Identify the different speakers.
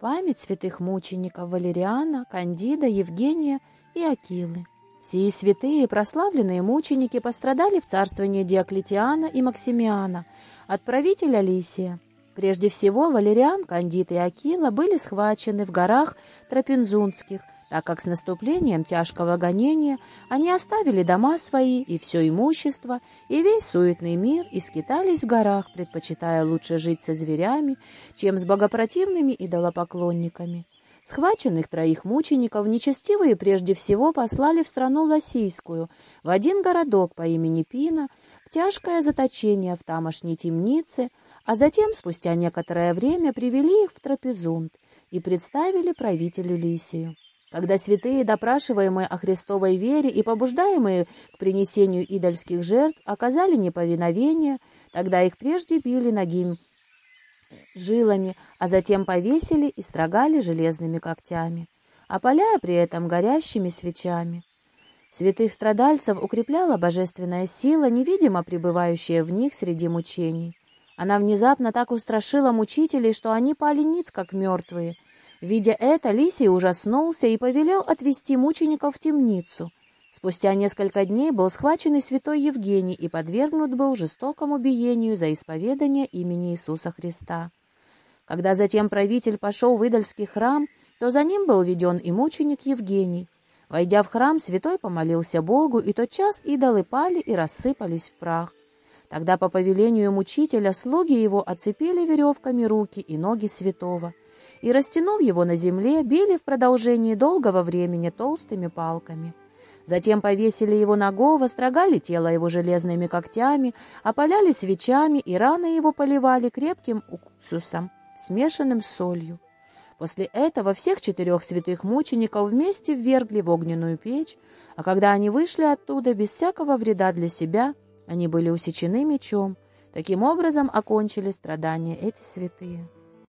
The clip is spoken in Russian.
Speaker 1: Память святых мучеников Валериана, Кандида, Евгения и Акилы. Сии святые прославленные мученики пострадали в царствовании Диоклетиана и Максимиана от правителя Лисия. Прежде всего, Валериан, Кандид и Акила были схвачены в горах Трапензунских, так как с наступлением тяжкого гонения они оставили дома свои и все имущество, и весь суетный мир, и скитались в горах, предпочитая лучше жить со зверями, чем с богопротивными идолопоклонниками. Схваченных троих мучеников нечестивые прежде всего послали в страну Лосийскую, в один городок по имени Пина, в тяжкое заточение в тамошней темнице, а затем, спустя некоторое время, привели их в Трапезунд и представили правителю Лисию. Когда святые, допрашиваемые о Христовой вере и побуждаемые к принесению идольских жертв, оказали неповиновение, тогда их прежде били ногим жилами, а затем повесили и строгали железными когтями, опаляя при этом горящими свечами. Святых страдальцев укрепляла божественная сила, невидимо пребывающая в них среди мучений. Она внезапно так устрашила мучителей, что они пали ниц, как мертвые — Видя это, Лисий ужаснулся и повелел отвести мучеников в темницу. Спустя несколько дней был схвачен и святой Евгений и подвергнут был жестокому биению за исповедание имени Иисуса Христа. Когда затем правитель пошел в идольский храм, то за ним был введен и мученик Евгений. Войдя в храм, святой помолился Богу, и тотчас идолы пали и рассыпались в прах. Тогда по повелению мучителя слуги его оцепили веревками руки и ноги святого и, растянув его на земле, били в продолжении долгого времени толстыми палками. Затем повесили его нагого, строгали тело его железными когтями, опаляли свечами и раны его поливали крепким уксусом, смешанным с солью. После этого всех четырех святых мучеников вместе ввергли в огненную печь, а когда они вышли оттуда без всякого вреда для себя, они были усечены мечом. Таким образом окончили страдания эти святые.